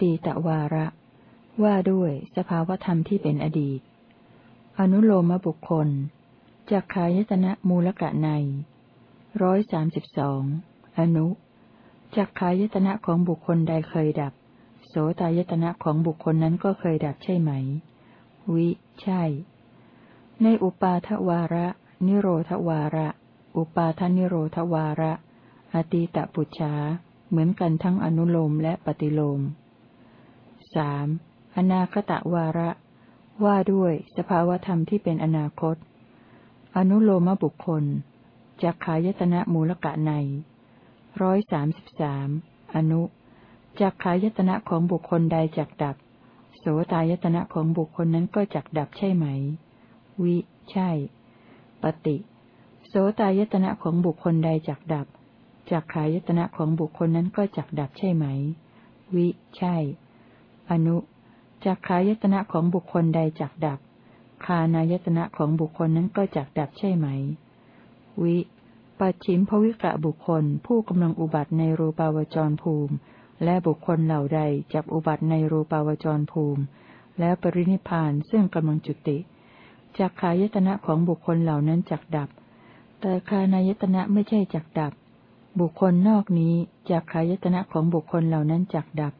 ตีตวาระ ว่าด้วยสภาวธรรมที่เป็นอดีต อนุโลมบุคคลจักขายตนะมูลกะในร้อยสามสิบสองอนุจักขายตนะของบุคคลใดเคยดับ โสตายตนะของบุคคลนั้นก็เคยดับใช่ไหม วิ ใช่ ในอุปาทวาระ นิโรธวาระ อุปาทนิโรธวาระ อตีตปุจฉาเหมือนกันทั้งอนุโลมและปฏิโลม สามอนาคตวาระ ว่าด้วยสภาวธรรมที่เป็นอนาคต อนุโลมบุคคลจักขายตนะมูลกะในร้อยสามสิบสามอนุจักขายตนะของบุคคลใดจักดับ โสตายตนะของบุคคลนั้นก็จักดับใช่ไหม วิ ใช่ ปฏิ โสตายตนะของบุคคลใดจักดับจักขายตนะของบุคคลนั้นก็จักดับใช่ไหม วิ ใช่ อนุจักขายตนะของบุคคลใดจักดับ คานายตนะของบุคคลนั้นก็จักดับใช่ไหม วิปัจฉิมภวิกะบุคคล ผู้กำลังอุบัติในรูปาวจรภูมิ และบุคคลเหล่าใดจักอุบัติในรูปาวจรภูมิ แล้วปรินิพานซึ่งกำลังจุติจักขายตนะของบุคคลเหล่านั้นจักดับ แต่คานายตนะไม่ใช่จักดับ บุคคลนอกนี้จากขายตนะของบุคคลเหล่านั้นจักดับ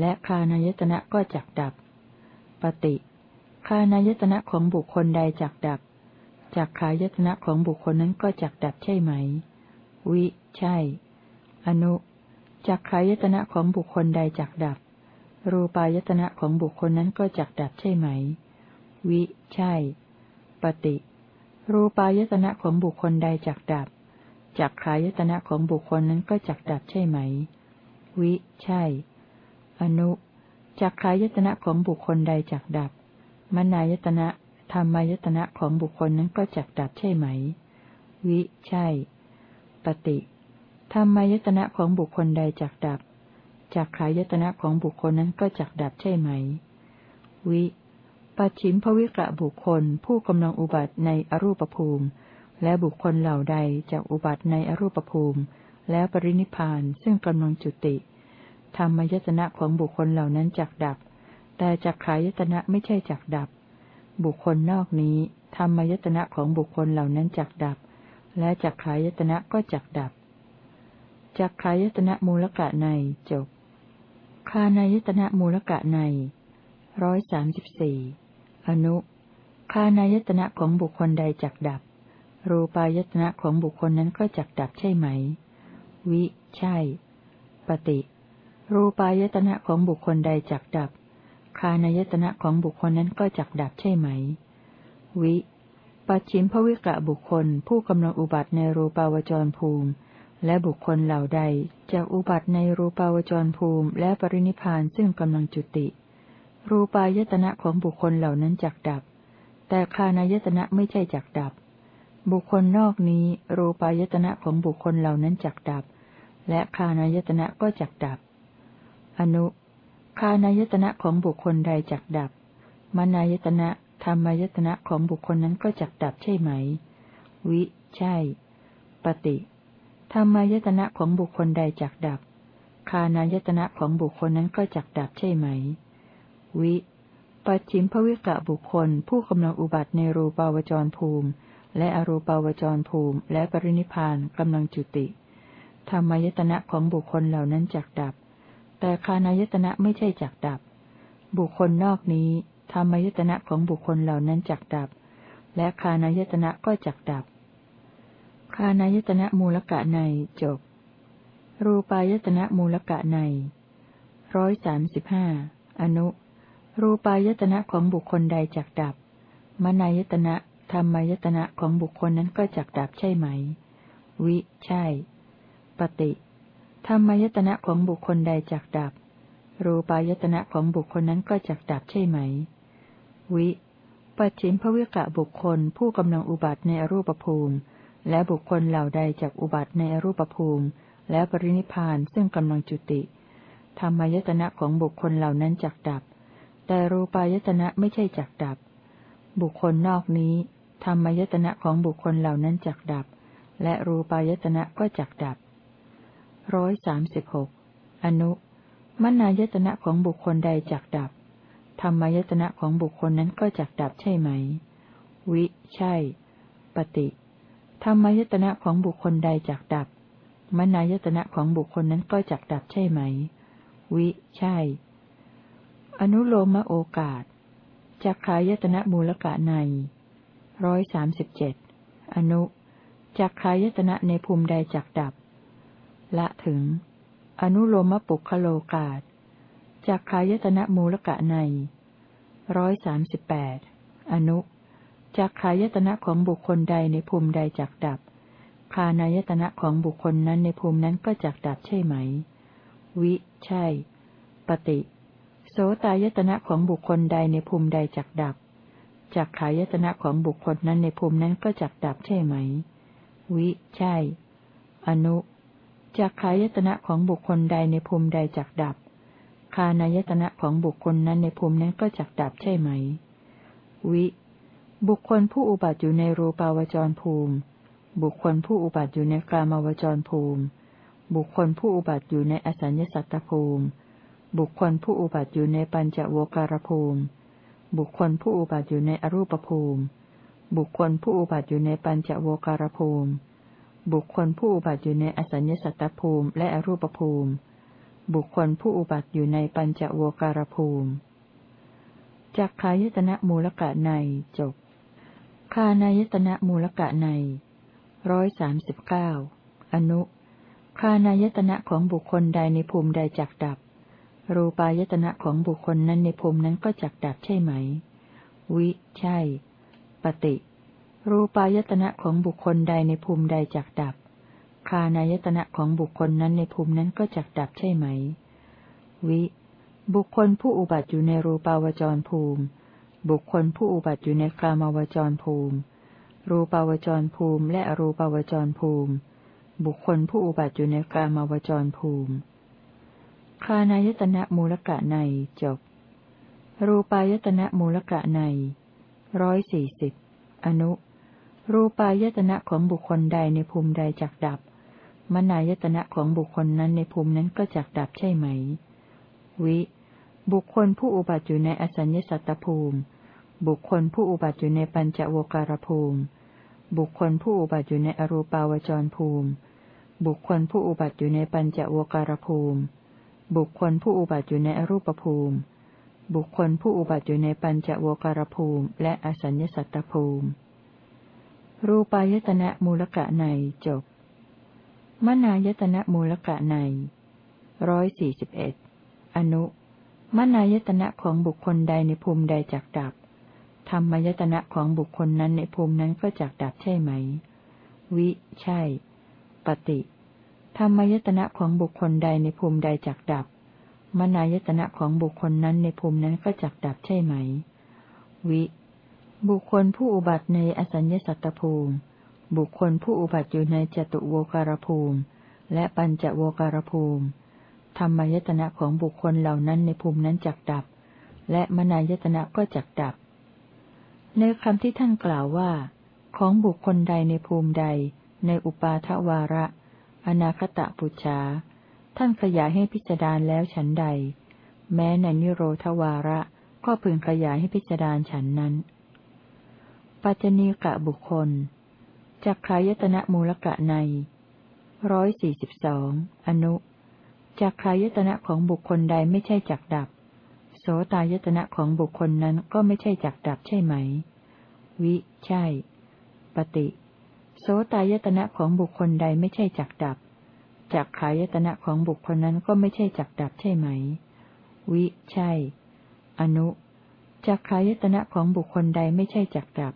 และคานายตนะก็จักดับ ปฏิคานายตนะของบุคคลใดจักดับจากขายตนะของบุคคลนั้นก็จักดับใช่ไหม วิ ใช่ อนุจากขายตนะของบุคคลใดจักดับ รูปายตนะของบุคคลนั้นก็จักดับใช่ไหม วิ ใช่ ปฏิ รูปายตนะของบุคคลใดจักดับ จักขายตนะของบุคคลนั้นก็จักดับใช่ไหม วิ ใช่ อนุจักขายตนะของบุคคลใดจักดับ มนายตนะธรรมายตนะของบุคคลนั้นก็จักดับใช่ไหม วิ ใช่ ปฏิธรรมายตนะของบุคคลใดจักดับ จักขายตนะของบุคคลนั้นก็จักดับใช่ไหม วิปัจฉิมภวิกะบุคคล ผู้กำลังอุบัติในอรูปภูมิ และบุคคลเหล่าใดจากอุบัติในอรูปภูมิ แล้วปรินิพานซึ่งกำลังจุติ ธรรมยตนะของบุคคลเหล่านั้นจักดับ แต่จักขายตนะไม่ใช่จักดับ บุคคลนอกนี้ธรรมยตนะของบุคคลเหล่านั้นจักดับ และจักขายตนะก็จักดับจักขายตนะมูลกะในจบ คานายตนะมูลกะในร้อยสามสิบสี่อนุ คานายตนะของบุคคลใดจักดับ รูปายตนะของบุคคลนั้นก็จักดับใช่ไหม วิ ใช่ ปฏิ รูปายตนะของบุคคลใดจักดับ คานายตนะของบุคคลนั้นก็จักดับใช่ไหม วิ ปัจฉิมภวิกะบุคคล ผู้กำลังอุบัติในรูปาวจรภูมิ และบุคคลเหล่าใดจากอุบัติในรูปาวจรภูมิ และปรินิพานซึ่งกำลังจุติ รูปายตนะของบุคคลเหล่านั้นจักดับ แต่คานายตนะไม่ใช่จักดับ บุคคลนอกนี้รูปายตนะของบุคคลเหล่านั้นจักดับ และคานายตนะก็จักดับ อนุ คานายตนะของบุคคลใดจักดับ มนายตนะธรรมายตนะของบุคคลนั้นก็จักดับใช่ไหม วิ ใช่ ปฏิธรรมายตนะของบุคคลใดจักดับ คานายตนะของบุคคลนั้นก็จักดับใช่ไหม วิปัจฉิมภวิกะบุคคล ผู้กำลังอุบัติในรูปาวจรภูมิ และอรูปาวจรภูมิ และปรินิพานกำลังจุติธรรมายตนะของบุคคลเหล่านั้นจักดับ แต่คานายตนะไม่ใช่จักดับ บุคคลนอกนี้ธรรมายตนะของบุคคลเหล่านั้นจักดับ และคานายตนะก็จักดับ คานายตนะมูลกะในจบ รูปายตนะมูลกะในร้อยสามสิบห้าอนุ รูปายตนะของบุคคลใดจักดับ มนายตนะธรรมายตนะของบุคคลนั้นก็จักดับใช่ไหม วิ ใช่ ปฏิ ธรรมายตนะของบุคคลใดจักดับ รูปายตนะของบุคคลนั้นก็จักดับใช่ไหม วิปัจฉิมภวิกะบุคคลผู้กำลังอุบัติในอรูปภูมิ และบุคคลเหล่าใดจากอุบัติในอรูปภูมิ และปรินิพานซึ่งกำลังจุติ ธรรมายตนะของบุคคลเหล่านั้นจักดับ แต่รูปายตนะไม่ใช่จักดับ บุคคลนอกนี้ ธรรมายตนะของบุคคลเหล่านั้นจักดับ และรูปายตนะก็จักดับ ร้อยสามสิบหกอนุมนายตนะของบุคคลใดจักดับ ธรรมายตนะของบุคคลนั้นก็จักดับใช่ไหม วิ ใช่ ปฏิธรรมายตนะของบุคคลใดจักดับ มนายตนะของบุคคลนั้นก็จักดับใช่ไหม วิ ใช่ อนุโลมโอกาสจักขายตนะมูลกะในร้อยสามสิบเจ็ดอนุจักขายตนะในภูมิใดจักดับ ละถึง อนุโลมปุคโลกาศจักขายตนะมูลกะในร้อยสามสิบแปดอนุจักขายตนะของบุคคลใดในภูมิใดจักดับ คานายตนะของบุคคลนั้นในภูมินั้นก็จักดับใช่ไหม วิ ใช่ ปฏิ โสตายตนะของบุคคลใดในภูมิใดจักดับจักขายตนะของบุคคลนั้นในภูมินั้นก็จักดับใช่ไหม วิ ใช่ อนุ จักขายตนะของบุคคลใดในภูมิใดจักดับ คานายตนะของบุคคลนั้นในภูมินั้นก็จักดับใช่ไหม วิ บุคคลผู้อุบัติอยู่ในรูปาวจรภูมิ บุคคลผู้อุบัติอยู่ในกามาวจรภูมิ บุคคลผู้อุบัติอยู่ในอสัญญสัตตภูมิ บุคคลผู้อุบัติอยู่ในปัญจโวการภูมิ บุคคลผู้อุบัติอยู่ในอรูปภูมิ บุคคลผู้อุบัติอยู่ในปัญจโวการภูมิ บุคคลผู้อุบัติอยู่ในอสัญญสัตตภูมิและอรูปภูมิ บุคคลผู้อุบัติอยู่ในปัญจโวการภูมิจักขายตนะมูลกะในจบคานายตนะมูลกะในร้อยสามสิบเก้าอนุคานายตนะของบุคคลใดในภูมิใดจักดับ รูปายตนะของบุคคลนั้นในภูมินั้นก็จักดับใช่ไหม วิ ใช่ ปฏิ รูปายตนะของบุคคลใดในภูมิใดจักดับ คานายตนะของบุคคลนั้นในภูมินั้นก็จักดับใช่ไหม วิ บุคคลผู้อุบัติอยู่ในรูปาวจรภูมิ บุคคลผู้อุบัติอยู่ในกามาวจรภูมิ รูปาวจรภูมิ และอรูปาวจรภูมิ บุคคลผู้อุบัติอยู่ในกามาวจรภูมิ คานายตนะมูลกะในจบ รูปายตนะมูลกะในร้อยสี่สิบอนุ รูปายตนะของบุคคลใดในภูมิใดจักดับ มนายตนะของบุคคลนั้นในภูมินั้นก็จักดับใช่ไหม วิ บุคคลผู้อุบัติอยู่ในอสัญญสัตตภูมิ บุคคลผู้อุบัติอยู่ในปัญจโวการภูมิ บุคคลผู้อุบัติอยู่ในอรูปาวจรภูมิ บุคคลผู้อุบัติอยู่ในปัญจโวการภูมิ บุคคลผู้อุบัติอยู่ในอรูปภูมิ บุคคลผู้อุบัติอยู่ในปัญจโวการภูมิ และอสัญญสัตตภูมิ รูปายตนะมูลกะในจบมนายตนะมูลกะในร้อยสี่สิบเอ็ดอนุมนายตนะของบุคคลใดในภูมิใดจักดับ ธรรมายตนะของบุคคลนั้นในภูมินั้นก็จักดับใช่ไหม วิ ใช่ ปฏิ ธรรมยตนะของบุคคลใดในภูมิใดจักดับ มนายตนะของบุคคลนั้นในภูมินั้นก็จักดับใช่ไหม วิ บุคคลผู้อุบัติในอสัญญสัตตภูมิ บุคคลผู้อุบัติอยู่ในจตุโวการภูมิ และปัญจโวการภูมิ ธรรมยตนะของบุคคลเหล่านั้นในภูมินั้นจักดับ และมนายตนะก็จักดับ ในคำที่ท่านกล่าวว่า ของบุคคลใดในภูมิใด ในอุปาทวาระ อนาคตะปุจฉาท่านขยายให้พิจารณาแล้วฉันใด แม้ในนิโรธวาระก็พึงขยายให้พิจารณาฉันนั้น ปัจจณีกะบุคคลจักขายตนะมูลกะในร้อยสี่สิบสองอนุจักขายตนะของบุคคลใดไม่ใช่จักดับ โสตายตนะของบุคคลนั้นก็ไม่ใช่จักดับใช่ไหม วิ ใช่ ปฏิ โสตายตนะของบุคคลใดไม่ใช่จักดับ จักขายตนะของบุคคลนั้นก็ไม่ใช่จักดับใช่ไหม วิ ใช่ อนุจักขายตนะของบุคคลใดไม่ใช่จักดับ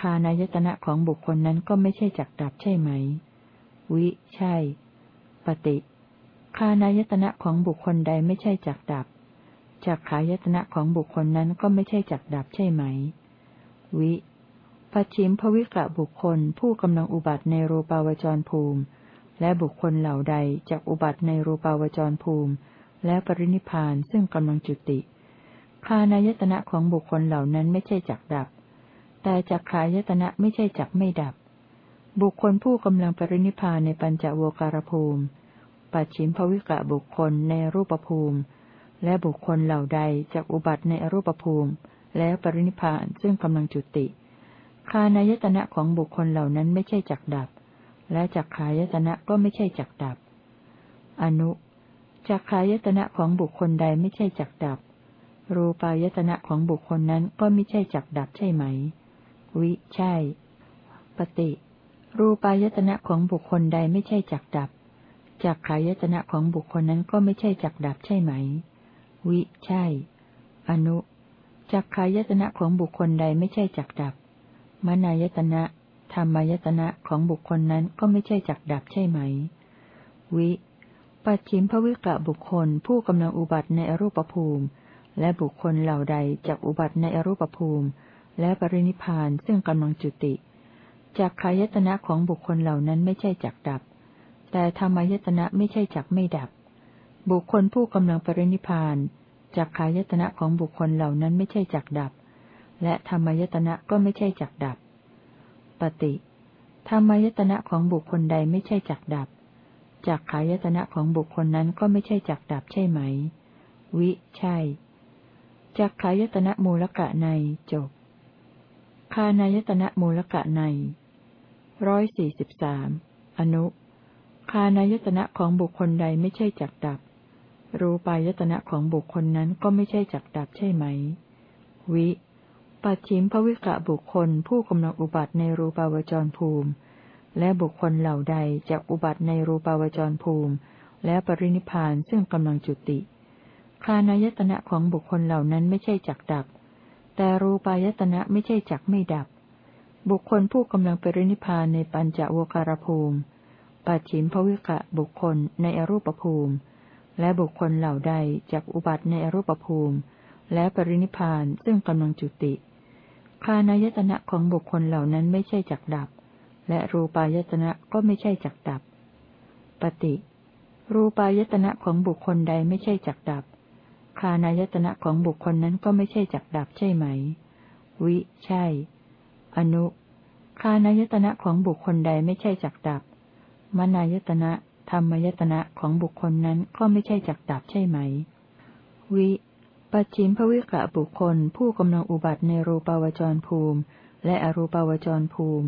คานายตนะของบุคคลนั้นก็ไม่ใช่จักดับใช่ไหม วิ ใช่ ปฏิคานายตนะของบุคคลใดไม่ใช่จักดับ จักขายตนะของบุคคลนั้นก็ไม่ใช่จักดับใช่ไหม วิปัจฉิมภวิกะบุคคลผู้กำลังอุบัติในรูปาวจรภูมิ และบุคคลเหล่าใดจากอุบัติในรูปาวจรภูมิ และปรินิพานซึ่งกำลังจุติ คานายตนะของบุคคลเหล่านั้นไม่ใช่จักดับ แต่จักขายตนะไม่ใช่จักไม่ดับ บุคคลผู้กำลังปรินิพานในปัญจโวการภูมิ ปัจฉิมภวิกะบุคคลในรูปภูมิ และบุคคลเหล่าใดจากอุบัติในรูปภูมิ แล้วปรินิพานซึ่งกำลังจุติ คานายตนะของบุคคลเหล่านั้นไม่ใช่จักดับ และจักขายตนะก็ไม่ใช่จักดับ อนุจักขายตนะของบุคคลใดไม่ใช่จักดับ รูปายตนะของบุคคลนั้นก็ไม่ใช่จักดับใช่ไหม วิใช่ ปฏิ รูปายตนะของบุคคลใดไม่ใช่จักดับ จักขายตนะของบุคคลนั้นก็ไม่ใช่จักดับใช่ไหม วิใช่ อนุ จักขายตนะของบุคคลใดไม่ใช่จักดับ มนายตนะ ธรรมายตนะของบุคคลนั้นก็ไม่ใช่จักดับใช่ไหม วิปัจฉิมภวิกะบุคคลผู้กำลังอุบัติในอรูปภูมิ และบุคคลเหล่าใดจากอุบัติในอรูปภูมิ และปรินิพานซึ่งกำลังจุติจากขายตนะของบุคคลเหล่านั้นไม่ใช่จักดับ แต่ธรรมายตนะไม่ใช่จักไม่ดับ บุคคลผู้กำลังปรินิพานจากขายตนะของบุคคลเหล่านั้นไม่ใช่จักดับ และธรรมายตนะก็ไม่ใช่จักดับ ปฏิธรรมายตนะของบุคคลใดไม่ใช่จักดับจากขายตนะของบุคคลนั้นก็ไม่ใช่จักดับใช่ไหม วิ ใช่จากขายตนะมูลกะในจบ คานายตนะมูลกะในร้อยสี่สิบสามอนุ คานายตนะของบุคคลใดไม่ใช่จักดับ รูปายตนะของบุคคลนั้นก็ไม่ใช่จักดับใช่ไหม วิ ปัจฉิมภวิกะบุคคลผู้กำลังอุบัติในรูปาวจรภูมิ และบุคคลเหล่าใดจะอุบัติในรูปาวจรภูมิ และปรินิพานซึ่งกำลังจุติ คานายตนะของบุคคลเหล่านั้นไม่ใช่จักดับ แต่รูปายตนะไม่ใช่จักไม่ดับ บุคคลผู้กำลังปรินิพานในปัญจโวคารภูมิ ปัจฉิมภวิกะบุคคลในอรูปภูมิ และบุคคลเหล่าใดจักอุบัติในอรูปภูมิ และปรินิพานซึ่งกำลังจุติ คานายตนะของบุคคลเหล่านั้นไม่ใช่จักดับ และรูปายตนะก็ไม่ใช่จักดับ ปฏิ รูปายตนะของบุคคลใดไม่ใช่จักดับ คานายตนะของบุคคลนั้นก็ไม่ใช่จักดับใช่ไหม วิ ใช่ อนุ คานายตนะของบุคคลใดไม่ใช่จักดับ มนายตนะธรรมายตนะของบุคคลนั้นก็ไม่ใช่จักดับใช่ไหม วิปัจฉิมภวิกะบุคคล ผู้กำลังอุบัติในรูปาวจรภูมิ และอรูปาวจรภูมิ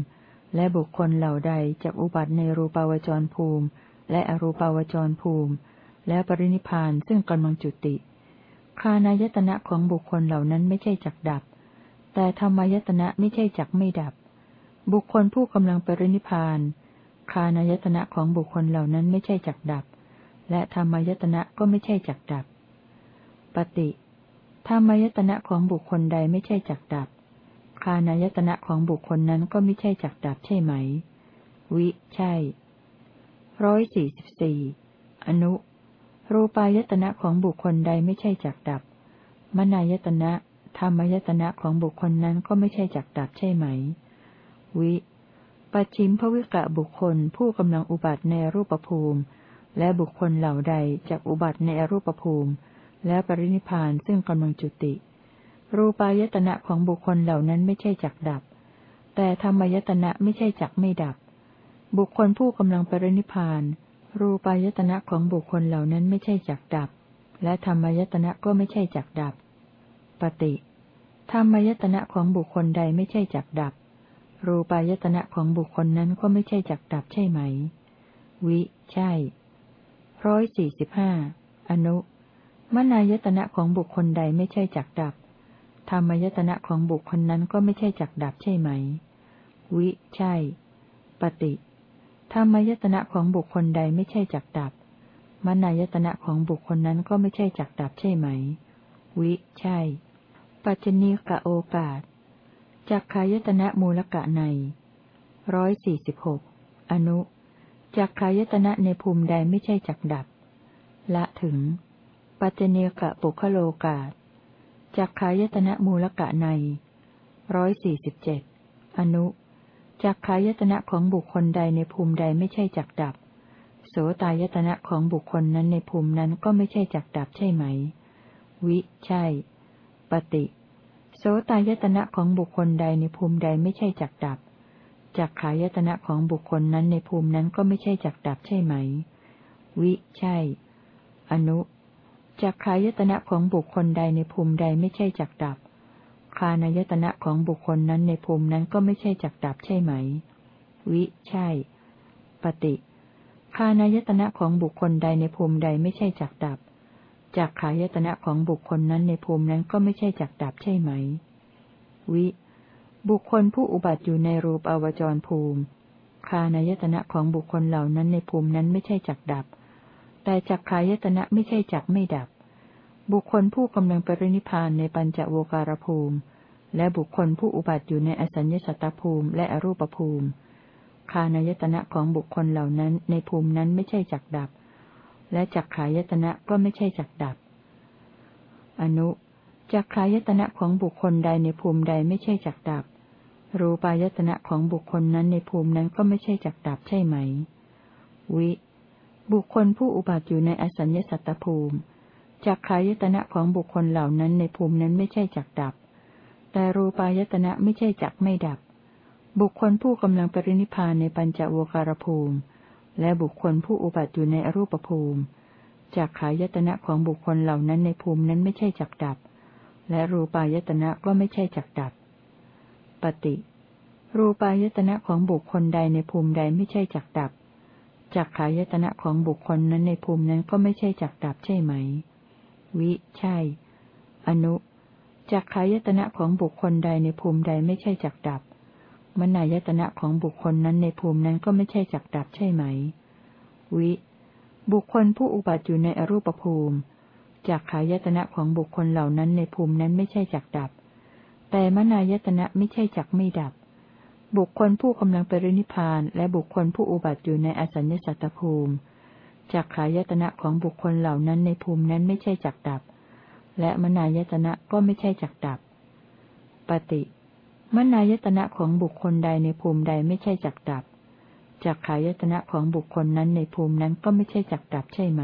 และบุคคลเหล่าใดจะอุบัติในรูปาวจรภูมิ และอรูปาวจรภูมิ และปรินิพานซึ่งกำลังจุติ คานายตนะของบุคคลเหล่านั้นไม่ใช่จักดับ แต่ธรรมายตนะไม่ใช่จักไม่ดับ บุคคลผู้กำลังปรินิพาน คานายตนะของบุคคลเหล่านั้นไม่ใช่จักดับ และธรรมายตนะก็ไม่ใช่จักดับ ปฏิธรรมายตนะของบุคคลใดไม่ใช่จักดับ คานายตนะของบุคคลนั้นก็ไม่ใช่จักดับใช่ไหม วิ ใช่ร้อยสี่สิบสี่อนุ รูปายตนะของบุคคลใดไม่ใช่จักดับ มนายตนะ ธรรมายตนะของบุคคลนั้นก็ไม่ใช่จักดับใช่ไหม วิ ปัจฉิมภวิกะบุคคลผู้กำลังอุบัติในรูปภูมิ และบุคคลเหล่าใดจากอุบัติในอรูปภูมิ และปรินิพานซึ่งกำลังจุติ รูปายตนะของบุคคลเหล่านั้นไม่ใช่จักดับ แต่ธรรมายตนะไม่ใช่จักไม่ดับ บุคคลผู้กำลังปรินิพาน รูปายตนะของบุคคลเหล่านั้นไม่ใช่จักดับ และธรรมายตนะก็ไม่ใช่จักดับ ปฏิธรรมายตนะของบุคคลใดไม่ใช่จักดับ รูปายตนะของบุคคลนั้นก็ไม่ใช่จักดับใช่ไหม วิ ใช่ร้อยสี่สิบห้าอนุ มนายตนะของบุคคลใดไม่ใช่จักดับ ธรรมายตนะของบุคคลนั้นก็ไม่ใช่จักดับใช่ไหม วิ ใช่ ปฏิ ธรรมยตนะของบุคคลใดไม่ใช่จักดับ มนายตนะของบุคคลนั้นก็ไม่ใช่จักดับใช่ไหม วิ ใช่ ปัจจณีกะโอกาส จักขายตนะมูลกะในร้อยสี่สิบหกอนุ จักขายตนะในภูมิใดไม่ใช่จักดับ ละถึง ปัจเจเนกะปุคโลกาสจักขายตนะมูลกะในร้อยสี่สิบเจ็ดอนุ จักขายตนะของบุคคลใดในภูมิใดไม่ใช่จักดับ โสตายตนะของบุคคลนั้นในภูมินั้นก็ไม่ใช่จักดับใช่ไหม วิ ใช่ ปฏิ โสตายตนะของบุคคลใดในภูมิใดไม่ใช่จักดับ จักขายตนะของบุคคลนั้นในภูมินั้นก็ไม่ใช่จักดับใช่ไหมววิใช่ อนุจักขายตนะของบุคคลใดในภูมิใดไม่ใช่จักดับ คานายตนะของบุคคลนั้นในภูมินั้นก็ไม่ใช่จักดับใช่ไหม วิ ใช่ ปฏิคานายตนะของบุคคลใดในภูมิใดไม่ใช่จักดับจักขายตนะของบุคคลนั้นในภูมินั้นก็ไม่ใช่จักดับใช่ไหม วิ บุคคลผู้อุบัติอยู่ในรูปอวจรภูมิ คานายตนะของบุคคลเหล่านั้นในภูมินั้นไม่ใช่จักดับ แต่จักขายตนะไม่ใช่จักไม่ดับ บุคคลผู้กำลังปรินิพานในปัญจโวการภูมิ และบุคคลผู้อุบัติอยู่ในอสัญญสัตตภูมิและอรูปภูมิ คานายตนะของบุคคลเหล่านั้นในภูมินั้นไม่ใช่จักดับ และจักขายตนะก็ไม่ใช่จักดับ อนุจักขายตนะของบุคคลใดในภูมิใดไม่ใช่จักดับ รูปายตนะของบุคคลนั้นในภูมินั้นก็ไม่ใช่จักดับใช่ไหม วิ บุคคลผู้อุบัติอยู่ในอสัญญสัตตภูมิ จักขายตนะของบุคคลเหล่านั้นในภูมินั้นไม่ใช่จักดับ แต่รูปายตนะไม่ใช่จักไม่ดับ บุคคลผู้กำลังปรินิพานในปัญจโวการภูมิ และบุคคลผู้อุบัติอยู่ในอรูปภูมิจากขายตนะของบุคคลเหล่านั้นในภูมินั้นไม่ใช่จักดับ และรูปายตนะก็ไม่ใช่จักดับ ปฏิ รูปายตนะของบุคคลใดในภูมิใดไม่ใช่จักดับจากขายตนะของบุคคลนั้นในภูมินั้นก็ไม่ใช่จักดับใช่ไหม วิ ใช่ อนุจากขายตนะของบุคคลใดในภูมิใดไม่ใช่จักดับ มนายตนะของบุคคลนั้นในภูมินั้นก็ไม่ใช่จักดับใช่ไหม วิ บุคคลผู้อุบัติอยู่ในอรูปภูมิจากขายตนะของบุคคลเหล่านั้นในภูมินั้นไม่ใช่จักดับ แต่มนายตนะไม่ใช่จักไม่ดับ บุคคลผู้กำลังปรินิพานและบุคคลผู้อุบัติอยู่ในอสัญญสัตตภูมิ จากขายตนะของบุคคลเหล่านั้นในภูมินั้นไม่ใช่จักดับ และมนายตนะก็ไม่ใช่จักดับ ปฏิมนายตนะของบุคคลใดในภูมิใดไม่ใช่จักดับ จักขายตนะของบุคคลนั้นในภูมินั้นก็ไม่ใช่จักดับใช่ไหม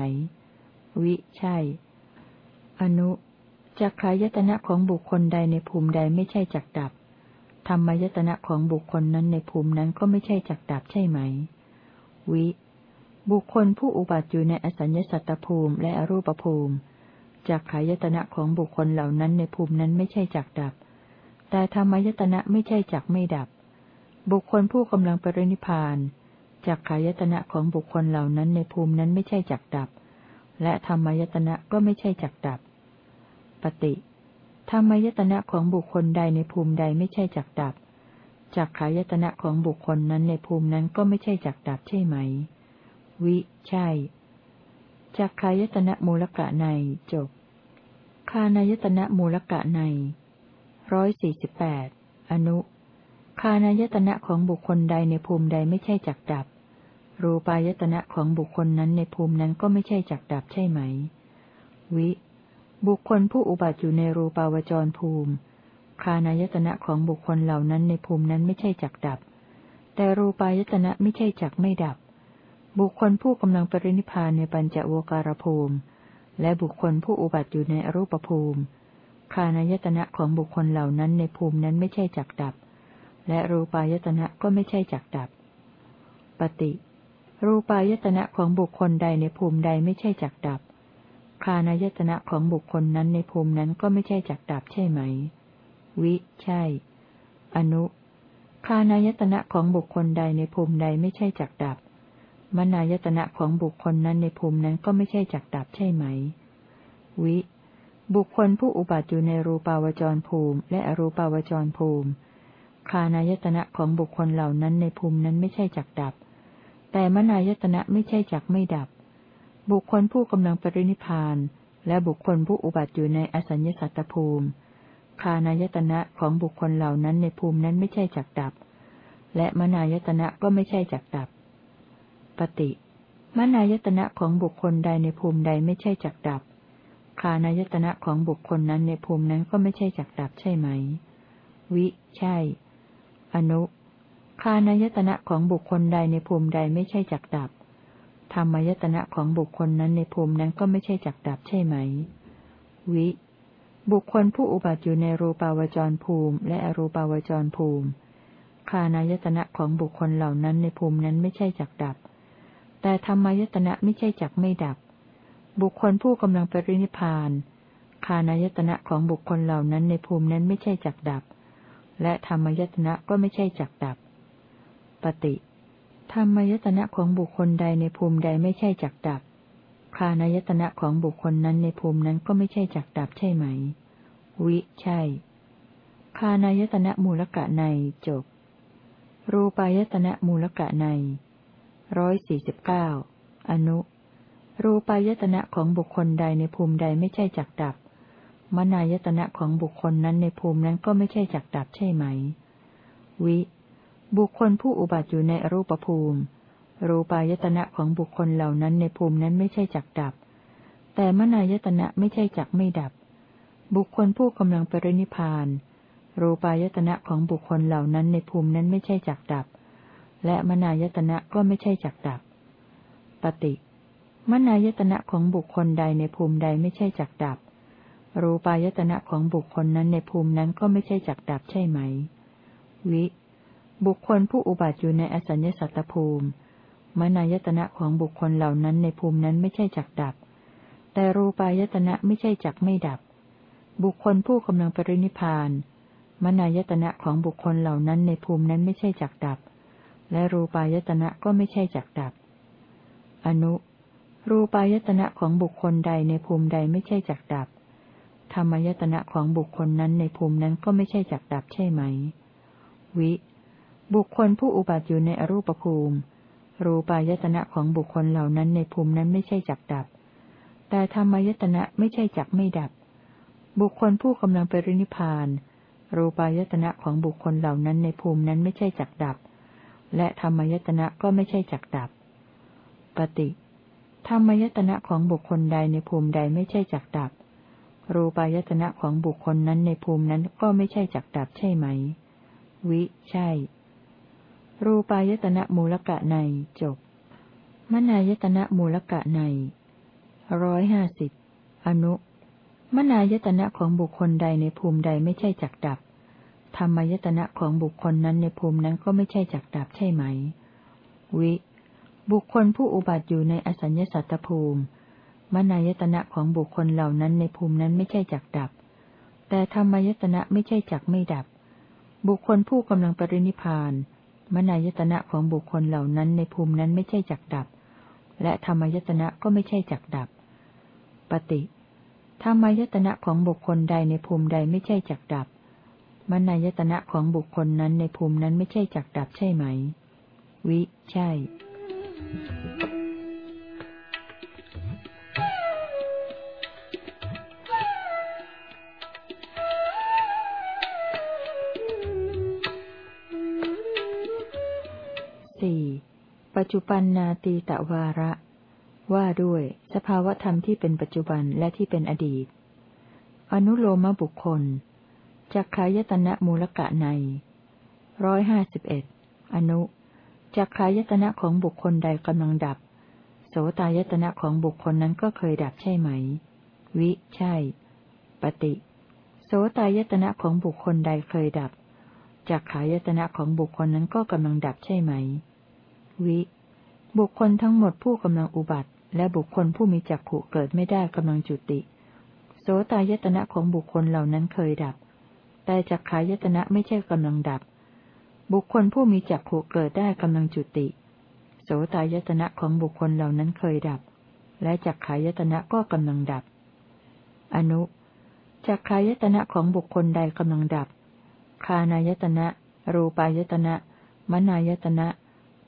วิใช่ อนุจักขายตนะของบุคคลใดในภูมิใดไม่ใช่จักดับ ธรรมายตนะของบุคคลนั้นในภูมินั้นก็ไม่ใช่จักดับใช่ไหม วิ บุคคลผู้อุบัติอยู่ในอสัญญสัตตภูมิและอรูปภูมิจักขายตนะของบุคคลเหล่านั้นในภูมินั้นไม่ใช่จักดับ แต่ธรรมยตนะไม่ใช่จักไม่ดับ บุคคลผู้กำลังปรินิพานจักขายตนะของบุคคลเหล่านั้นในภูมินั้นไม่ใช่จักดับ และธรรมยตนะก็ไม่ใช่จักดับ ปฏิธรรมยตนะของบุคคลใดในภูมิใดไม่ใช่จักดับจักขายตนะของบุคคลนั้นในภูมินั้นก็ไม่ใช่จักดับใช่ไหม วิ ใช่จักขายตนะมูลกะในจบ คานายตนะมูลกะในร้อยสี่สิบแปดอนุ คานายตนะของบุคคลใดในภูมิใดไม่ใช่จักดับ รูปายตนะของบุคคลนั้นในภูมินั้นก็ไม่ใช่จักดับใช่ไหม วิ บุคคลผู้อุบัติอยู่ในรูปาวจรภูมิ คานายตนะของบุคคลเหล่านั้นในภูมินั้นไม่ใช่จักดับ แต่รูปายตนะไม่ใช่จักไม่ดับ บุคคลผู้กำลังปรินิพานในปัญจโวการภูมิ และบุคคลผู้อุบัติอยู่ในอรูปภูมิคานายตนะของบุคคลเหล่านั้นในภูมินั้นไม่ใช่จักดับ และรูปายตนะก็ไม่ใช่จักดับ ปฏิ รูปายตนะของบุคคลใดในภูมิใดไม่ใช่จักดับ คานายตนะของบุคคลนั้นในภูมินั้นก็ไม่ใช่จักดับใช่ไหม วิ ใช่ อนุ คานายตนะของบุคคลใดในภูมิใดไม่ใช่จักดับ มนายตนะของบุคคลนั้นในภูมินั้นก็ไม่ใช่จักดับใช่ไหม วิ บุคคลผู้อุบัติอยู่ในรูปาวจรภูมิ และอรูปาวจรภูมิ คานายตนะของบุคคลเหล่านั้นในภูมินั้นไม่ใช่จักดับ แต่มนายตนะไม่ใช่จักไม่ดับ บุคคลผู้กำลังปรินิพานและบุคคลผู้อุบัติอยู่ในอสัญญสัตตภูมิ คานายตนะของบุคคลเหล่านั้นในภูมินั้นไม่ใช่จักดับ และมนายตนะก็ไม่ใช่จักดับ ปฏิมนายตนะของบุคคลใดในภูมิใดไม่ใช่จักดับ คานายตนะของบุคคลนั้นในภูมินั้นก็ไม่ใช่จักดับใช่ไหม วิ ใช่ อนุคานายตนะของบุคคลใดในภูมิใดไม่ใช่จักดับ ธรรมายตนะของบุคคลนั้นในภูมินั้นก็ไม่ใช่จักดับใช่ไหม วิ บุคคลผู้อุบัติอยู่ในรูปาวจรภูมิ และอรูปาวจรภูมิ คานายตนะของบุคคลเหล่านั้นในภูมินั้นไม่ใช่จักดับ แต่ธรรมายตนะไม่ใช่จักไม่ดับ บุคคลผู้กำลังปรินิพานคานายตนะของบุคคลเหล่านั้นในภูมินั้นไม่ใช่จักดับ และธรรมายตนะก็ไม่ใช่จักดับ ปฏิธรรมายตนะของบุคคลใดในภูมิใดไม่ใช่จักดับ คานายตนะของบุคคลนั้นในภูมินั้นก็ไม่ใช่จักดับใช่ไหม วิใช่ คานายตนะมูลกะในจบ รูปายตนะมูลกะใน ร้อยสี่สิบเก้าอนุ รูปายตนะของบุคคลใดในภูมิใดไม่ใช่จักดับ มนายตนะของบุคคลนั้นในภูมินั้นก็ไม่ใช่จักดับใช่ไหม วิ บุคคลผู้อุบัติอยู่ในรูปภูมิ รูปายตนะของบุคคลเหล่านั้นในภูมินั้นไม่ใช่จักดับ แต่มนายตนะไม่ใช่จักไม่ดับ บุคคลผู้กำลังปรินิพาน รูปายตนะของบุคคลเหล่านั้นในภูมินั้นไม่ใช่จักดับ และมนายตนะก็ไม่ใช่จักดับปฏิมนายตนะของบุคคลใดในภูมิใดไม่ใช่จักดับ รูปายตนะของบุคคลนั้นในภูมินั้นก็ไม่ใช่จักดับใช่ไหม วิ บุคคลผู้อุบัติอยู่ในอสัญญสัตตภูมิ มนายตนะของบุคคลเหล่านั้นในภูมินั้นไม่ใช่จักดับ แต่รูปายตนะไม่ใช่จักไม่ดับ บุคคลผู้กำลังปรินิพาน มนายตนะของบุคคลเหล่านั้นในภูมินั้นไม่ใช่จักดับ และรูปายตนะก็ไม่ใช่จักดับ อนุ รูปายตนะของบุคคลใดในภูมิใดไม่ใช่จักดับ ธรรมายตนะของบุคคลนั้นในภูมินั้นก็ไม่ใช่จักดับใช่ไหม วิ บุคคลผู้อุบัติอยู่ในอรูปภูมิ รูปายตนะของบุคคลเหล่านั้นในภูมินั้นไม่ใช่จักดับ แต่ธรรมายตนะไม่ใช่จักไม่ดับ บุคคลผู้กำลังไปรินิพาน รูปายตนะของบุคคลเหล่านั้นในภูมินั้นไม่ใช่จักดับ และธรรมยตนะก็ไม่ใช่จักดับ ปฏิธรรมยตนะของบุคคลใดในภูมิใดไม่ใช่จักดับ รูปายตนะของบุคคลนั้นในภูมินั้นก็ไม่ใช่จักดับใช่ไหม วิ ใช่ รูปายตนะมูลกะในจบ มนายตนะมูลกะในร้อยห้าสิบอนุ มนายตนะของบุคคลใดในภูมิใดไม่ใช่จักดับ ธรรมายตนะของบุคคลนั้นในภูมินั้นก็ไม่ใช่จักดับใช่ไหม วิ บุคคลผู้อุบัติอยู่ในอสัญญสัตตภูมิ มนายตนะของบุคคลเหล่านั้นในภูมินั้นไม่ใช่จักดับ แต่ธรรมายตนะไม่ใช่จักไม่ดับ บุคคลผู้กำลังปรินิพาน มนายตนะของบุคคลเหล่านั้นในภูมินั้นไม่ใช่จักดับ และธรรมายตนะก็ไม่ใช่จักดับ ปฏิธรรมายตนะของบุคคลใดในภูมิใดไม่ใช่จักดับ มนายตนะของบุคคลนั้นในภูมินั้นไม่ใช่จักดับใช่ไหม วิ ใช่สี่ปัจจุปันนาตีตะวาระ ว่าด้วย สภาวธรรมที่เป็นปัจจุบันและที่เป็นอดีต อนุโลมบุคคล จักขายตนะมูลกะในร้อยห้าสิบเอ็ดอนุจักขายตนะของบุคคลใดกำลังดับ โสตายตนะของบุคคลนั้นก็เคยดับใช่ไหม วิ ใช่ ปฏิ โสตายตนะของบุคคลใดเคยดับ จักขายตนะของบุคคลนั้นก็กำลังดับใช่ไหม วิ บุคคลทั้งหมดผู้กำลังอุบัติ และบุคคลผู้มีจักขุเกิดไม่ได้กำลังจุติ โสตายตนะของบุคคลเหล่านั้นเคยดับ แต่จักขายตนะไม่ใช่กำลังดับ บุคคลผู้มีจักขุเกิดได้กำลังจุติ โสตายตนะของบุคคลเหล่านั้นเคยดับ และจักขายตนะก็กำลังดับ อนุจักขายตนะของบุคคลใดกำลังดับ คานายตนะ รูปายตนะ มนายตนะ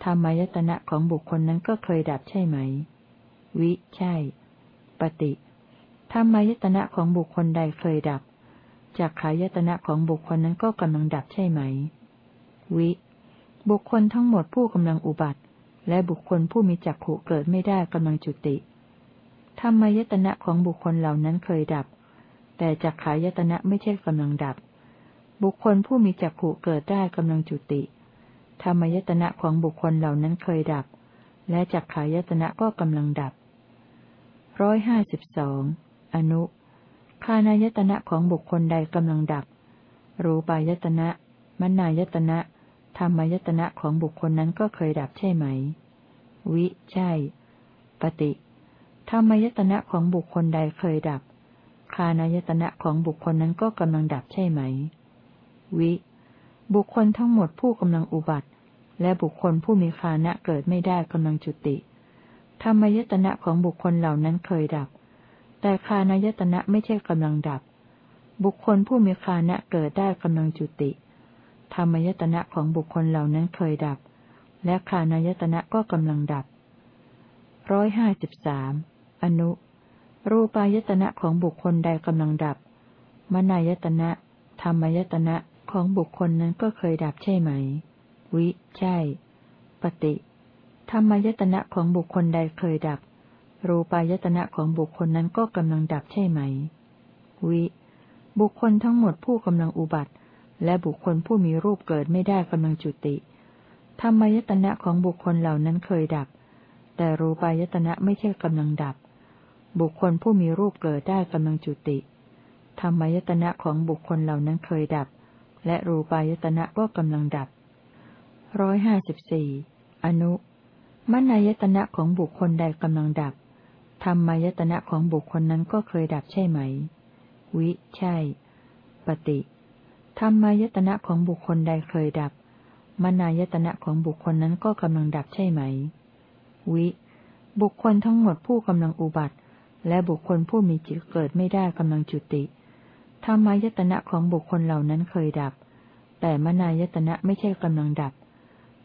ธรรมายตนะของบุคคลนั้นก็เคยดับใช่ไหม วิ ใช่ ปฏิธรรมายตนะของบุคคลใดเคยดับ จากขายตนะของบุคคลนั้นก็กำลังดับใช่ไหม วิ บุคคลทั้งหมดผู้กำลังอุบัติ และบุคคลผู้มีจักขุเกิดไม่ได้กำลังจุติธรรมายตนะของบุคคลเหล่านั้นเคยดับ แต่จักขายตนะไม่ใช่กำลังดับ บุคคลผู้มีจักขุเกิดได้กำลังจุติธรรมายตนะของบุคคลเหล่านั้นเคยดับ และจักขายตนะก็กำลังดับร้อยห้าสิบสองอนุ คานายตนะของบุคคลใดกำลังดับ รูปายตนะ มนายตนะ ธรรมายตนะของบุคคลนั้นก็เคยดับใช่ไหม วิ ใช่ ปฏิ ธรรมายตนะของบุคคลใดเคยดับ คานายตนะของบุคคลนั้นก็กำลังดับใช่ไหม วิ บุคคลทั้งหมดผู้กำลังอุบัติ และบุคคลผู้มีคานะเกิดไม่ได้กำลังจุติ ธรรมายตนะของบุคคลเหล่านั้นเคยดับ แต่คานายตนะไม่ใช่กำลังดับ บุคคลผู้มีคานะเกิดได้กำลังจุติ ธรรมยตนะของบุคคลเหล่านั้นเคยดับ และคานายตนะก็กำลังดับร้อยห้าสิบสามอนุ รูปายตนะของบุคคลใดกำลังดับ มนายตนะ ธรรมายตนะของบุคคลนั้นก็เคยดับใช่ไหม วิ ใช่ ปฏิ ธรรมายตนะของบุคคลใดเคยดับ รูปายตนะของบุคคลนั้นก็กำลังดับใช่ไหม วิ บุคคลทั้งหมดผู้กำลังอุบัติ และบุคคลผู้มีรูปเกิดไม่ได้กำลังจุติ ธรรมายตนะของบุคคลเหล่านั้นเคยดับ แต่รูปายตนะไม่ใช่กำลังดับ บุคคลผู้มีรูปเกิดได้กำลังจุติ ธรรมายตนะของบุคคลเหล่านั้นเคยดับ และรูปายตนะก็กำลังดับร้อยห้าสิบสี่อนุมนายตนะของบุคคลใดกำลังดับ ธรรมายตนะของบุคคลนั้นก็เคยดับใช่ไหม วิ ใช่ ปฏิธรรมายตนะของบุคคลใดเคยดับ มนายตนะของบุคคลนั้นก็กำลังดับใช่ไหม วิ บุคคลทั้งหมดผู้กำลังอุบัติ และบุคคลผู้มีจิตเกิดไม่ได้กำลังจุติ ธรรมายตนะของบุคคลเหล่านั้นเคยดับ แต่มนายตนะไม่ใช่กำลังดับ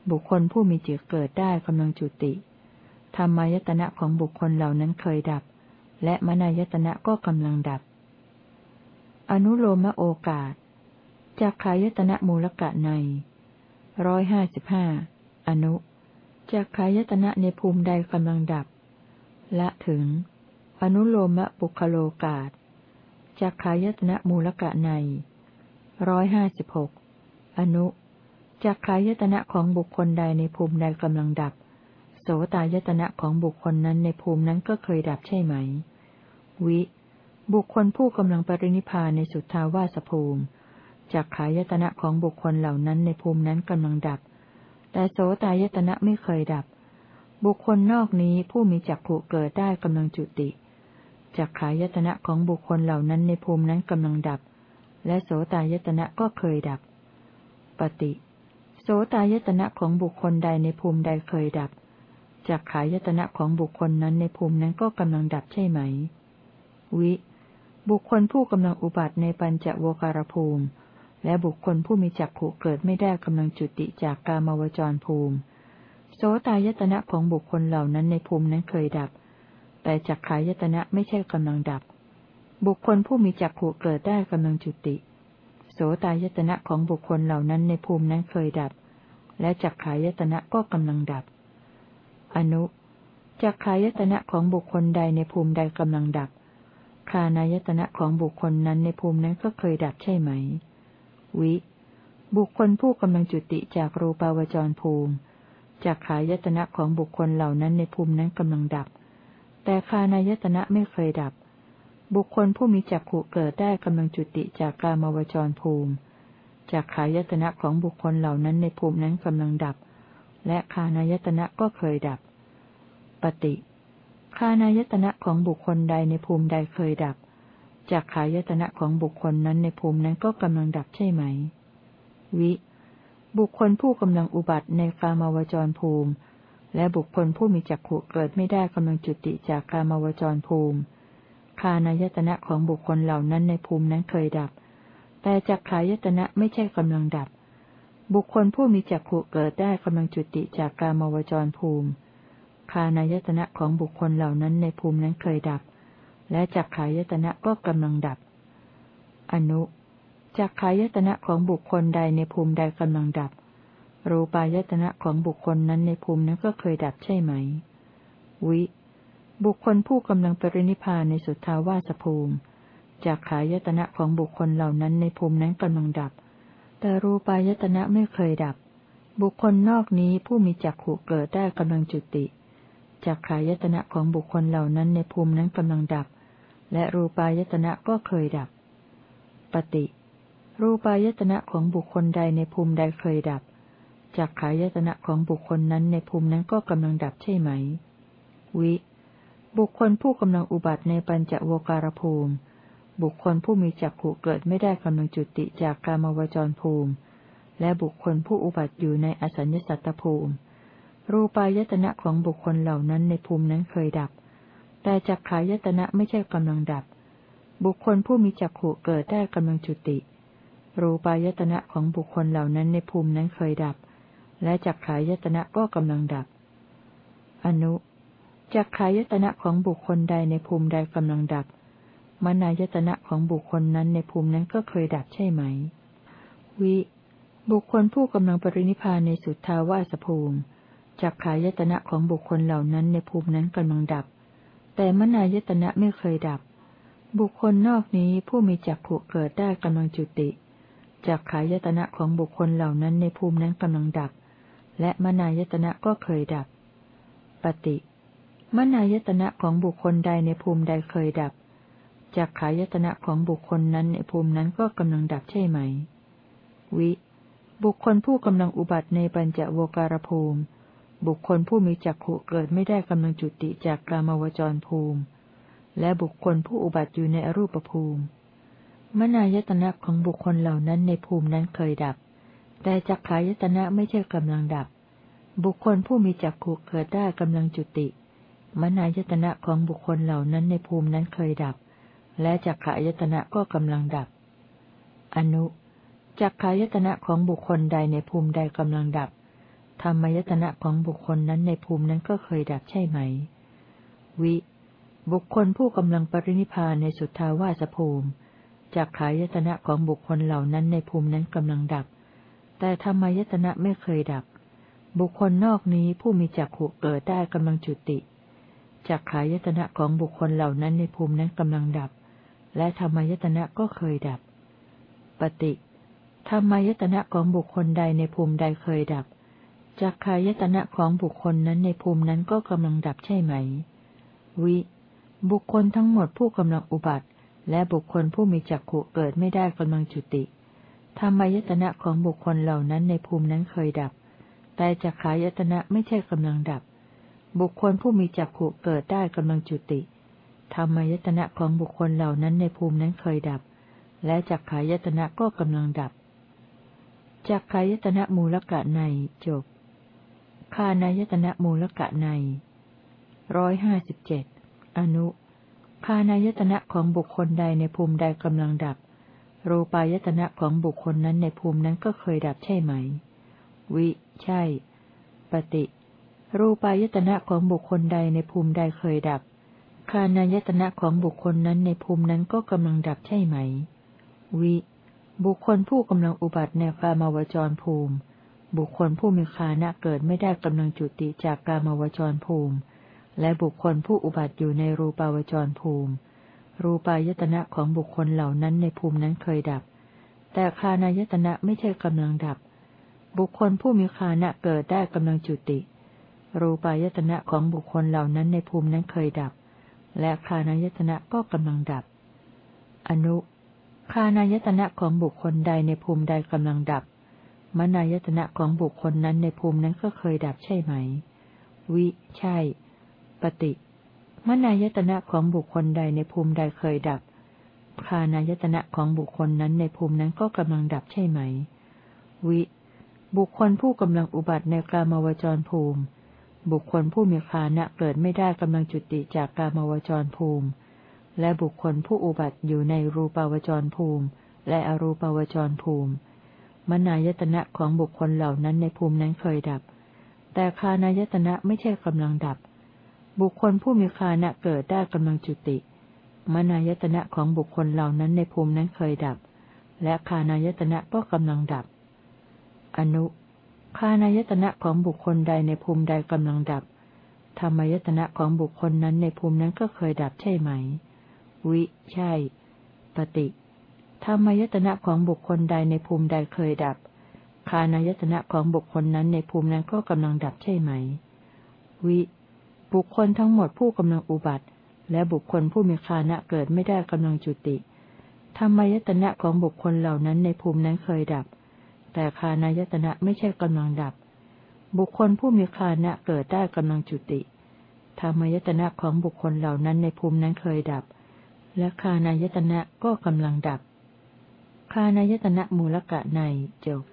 บุคคลผู้มีจิตเกิดได้กำลังจุติ ธรรมายตนะของบุคคลเหล่านั้นเคยดับ และมนายตนะก็กำลังดับ อนุโลมโอกาสจากขายตนะมูลกะในร้อยห้าสิบห้าอนุจากขายตนะในภูมิใดกำลังดับ ละถึง อนุโลมปุคโลกาตจักขายตนะมูลกะในร้อยห้าสิบหกอนุจักขายตนะของบุคคลใดในภูมิใดกำลังดับ โสตายตนะของบุคคลนั้นในภูมินั้นก็เคยดับใช่ไหม วิ บุคคลผู้กำลังปรินิพานในสุทธาวาสภูมิจักขายตนะของบุคคลเหล่านั้นในภูมินั้นกำลังดับ แต่โสตายตนะไม่เคยดับ บุคคลนอกนี้ผู้มีจักขุเกิดได้กำลังจุติจักขายตนะของบุคคลเหล่านั้นในภูมินั้นกำลังดับ และโสตายตนะก็เคยดับ ปฏิ โสตายตนะของบุคคลใดในภูมิใดเคยดับ จักขายตนะของบุคคลนั้นในภูมินั้นก็กำลังดับใช่ไหม วิ บุคคลผู้กำลังอุบัติในปัญจโวการภูมิ และบุคคลผู้มีจักขุเกิดไม่ได้กำลังจุติจากกามวจรภูมิ โสตายตนะของบุคคลเหล่านั้นในภูมินั้นเคยดับ แต่จักขายตนะไม่ใช่กำลังดับ บุคคลผู้มีจักขู่เกิดได้กำลังจุติ โสตายตนะของบุคคลเหล่านั้นในภูมินั้นเคยดับ และจักขายตนะก็กำลังดับ อนุจักขายตนะของบุคคลใดในภูมิใดกำลังดับ คานายตนะของบุคคลนั้นในภูมินั้นก็เคยดับใช่ไหม วิ บุคคลผู้กำลังจุติจากรูปาวจรภูมิจากขายตนะของบุคคลเหล่านั้นในภูมินั้นกำลังดับ แต่คานายตนะไม่เคยดับ บุคคลผู้มีจักขุเกิดได้กำลังจุติจากกามวจรภูมิจากขายตนะของบุคคลเหล่านั้นในภูมินั้นกำลังดับ และคานายตนะก็เคยดับ ปฏิคานายตนะของบุคคลใดในภูมิใดเคยดับจากขายตนะของบุคคลนั้นในภูมินั้นก็กำลังดับใช่ไหม วิ บุคคลผู้กำลังอุบัติในกามวจรภูมิ และบุคคลผู้มีจักขุเกิดไม่ได้กำลังจุติจากกามวจรภูมิคานายตนะของบุคคลเหล่านั้นในภูมินั้นเคยดับ แต่จักขายตนะไม่ใช่กำลังดับ บุคคลผู้มีจักขุเกิดได้กำลังจุติจากกามวจรภูมิ คานายตนะของบุคคลเหล่านั้นในภูมินั้นเคยดับ และจักขายตนะก็กำลังดับ อนุจักขายตนะของบุคคลใดในภูมิใดกำลังดับ รูปายตนะของบุคคลนั้นในภูมินั้นก็เคยดับใช่ไหม วิ บุคคลผู้กำลังปรินิพานในสุทธาวาสภูมิจากขายตนะของบุคคลเหล่านั้นในภูมินั้นกำลังดับ แต่รูปายตนะไม่เคยดับ บุคคลนอกนี้ผู้มีจักขู่เกิดได้กำลังจุติ จากขายตนะของบุคคลเหล่านั้นในภูมินั้นกำลังดับ และรูปายตนะก็เคยดับ ปฏิ รูปายตนะของบุคคลใดในภูมิใดเคยดับจากขายตนะของบุคคลนั้นในภูมินั้นก็กำลังดับใช่ไหม วิ บุคคลผู้กำลังอุบัติในปัญจโวการภูมิ บุคคลผู้มีจักขุเกิดไม่ได้กำลังจุติจากกามวจรภูมิ และบุคคลผู้อุบัติอยู่ในอสัญญสัตตภูมิ รูปายตนะของบุคคลเหล่านั้นในภูมินั้นเคยดับ แต่จักขายตนะไม่ใช่กำลังดับ บุคคลผู้มีจักขุเกิดได้กำลังจุติ รูปายตนะของบุคคลเหล่านั้นในภูมินั้นเคยดับ และจักขายตนะก็กำลังดับ อนุจักขายตนะของบุคคลใดในภูมิใดกำลังดับ มนายตนะของบุคคลนั้นในภูมินั้นก็เคยดับใช่ไหม วิ บุคคลผู้กำลังปรินิพานในสุทธาวาสภูมิ จักขายตนะของบุคคลเหล่านั้นในภูมินั้นกำลังดับ แต่มนายตนะไม่เคยดับ บุคคลนอกนี้ผู้มีจักผูกเกิดได้กำลังจุติจักขายตนะของบุคคลเหล่านั้นในภูมินั้นกำลังดับ และมนายตนะก็เคยดับ ปฏิมนายตนะของบุคคลใดในภูมิใดเคยดับจากขายตนะของบุคคลนั้นในภูมินั้นก็กำลังดับใช่ไหม วิ บุคคลผู้กำลังอุบัติในปัญจโวการภูมิ บุคคลผู้มีจักขุเกิดไม่ได้กำลังจุติจากกามวจรภูมิ และบุคคลผู้อุบัติอยู่ในอรูปภูมิ มนายตนะของบุคคลเหล่านั้นในภูมินั้นเคยดับ แต่จักขายตนะไม่ใช่กำลังดับ บุคคลผู้มีจักขุเกิดได้กำลังจุติ มนายตนะของบุคคลเหล่านั้นในภูมินั้นเคยดับ และจักขายตนะก็กำลังดับ อนุจักขายตนะของบุคคลใดในภูมิใดกำลังดับ ธรรมยตนะของบุคคลนั้นในภูมินั้นก็เคยดับใช่ไหม วิ บุคคลผู้กำลังปรินิพานในสุทธาวาสภูมิจักขายตนะของบุคคลเหล่านั้นในภูมินั้นกำลังดับ แต่ธรรมยตนะไม่เคยดับ บุคคลนอกนี้ผู้มีจักขุเกิดได้กำลังจุติจักขายตนะของบุคคลเหล่านั้นในภูมินั้นกำลังดับ และธรรมยตนะก็เคยดับ ปฏิธรรมยตนะของบุคคลใดในภูมิใดเคยดับ จักขายตนะของบุคคลนั้นในภูมินั้นก็กำลังดับใช่ไหม วิ บุคคลทั้งหมดผู้กำลังอุบัติ และบุคคลผู้มีจักขุเกิดไม่ได้กำลังจุติธรรมายตนะของบุคคลเหล่านั้นในภูมินั้นเคยดับ แต่จักขายตนะไม่ใช่กำลังดับ บุคคลผู้มีจักขุเกิดได้กำลังจุติธรรมายตนะของบุคคลเหล่านั้นในภูมินั้นเคยดับ และจักขายตนะก็กำลังดับจักขายตนะมูลกะในจบ คานายตนะมูลกะในร้อยห้าสิบเจ็ดอนุคานายตนะของบุคคลใดในภูมิใดกำลังดับ รูปายตนะของบุคคลนั้นในภูมินั้นก็เคยดับใช่ไหม วิ ใช่ ปฏิ รูปายตนะของบุคคลใดในภูมิใดเคยดับ คานายตนะของบุคคลนั้นในภูมินั้นก็กำลังดับใช่ไหม วิ บุคคลผู้กำลังอุบัติในกามาวจรภูมิ บุคคลผู้มีคานะเกิดไม่ได้กำลังจุติจากกามวจรภูมิ และบุคคลผู้อุบัติอยู่ในรูปาวจรภูมิ รูปายตนะของบุคคลเหล่านั้นในภูมินั้นเคยดับ แต่คานายตนะไม่ใช่กำลังดับ บุคคลผู้มีคานะเกิดได้กำลังจุติ รูปายตนะของบุคคลเหล่านั้นในภูมินั้นเคยดับ และคานายตนะก็กำลังดับ อนุคานายตนะของบุคคลใดในภูมิใดกำลังดับ มนายตนะของบุคคลนั้นในภูมินั้นก็เคยดับใช่ไหม วิ ใช่ ปฏิ มนายตนะของบุคคลใดในภูมิใดเคยดับ คานายตนะของบุคคลนั้นในภูมินั้นก็กำลังดับใช่ไหม วิ บุคคลผู้กำลังอุบัติในกามวจรภูมิ บุคคลผู้มีคานะเกิดไม่ได้กำลังจุติจากกามวจรภูมิ และบุคคลผู้อุบัติอยู่ในรูปาวจรภูมิ และอรูปาวจรภูมิ มนายตนะของบุคคลเหล่านั้นในภูมินั้นเคยดับ แต่คานายตนะไม่ใช่กำลังดับ บุคคลผู้มีคานะเกิดได้กำลังจุติ มนายตนะของบุคคลเหล่านั้นในภูมินั้นเคยดับ และคานายตนะก็กำลังดับ อนุคานายตนะของบุคคลใดในภูมิใดกำลังดับ ธรรมายตนะของบุคคลนั้นในภูมินั้นก็เคยดับใช่ไหม วิ ใช่ ปฏิ ธรรมยตนะของบุคคลใดในภูมิใดเคยดับ คานายตนะของบุคคลนั้นในภูมินั้นก็กำลังดับใช่ไหม วิ บุคคลทั้งหมดผู้กำลังอุบัติ และบุคคลผู้มีคานะเกิดไม่ได้กำลังจุติ ธรรมยตนะของบุคคลเหล่านั้นในภูมินั้นเคยดับ แต่คานายตนะไม่ใช่กำลังดับ บุคคลผู้มีคานะเกิดได้กำลังจุติ ธรรมยตนะของบุคคลเหล่านั้นในภูมินั้นเคยดับ และคานายตนะก็กำลังดับ คานายตนะมูลกะในจบ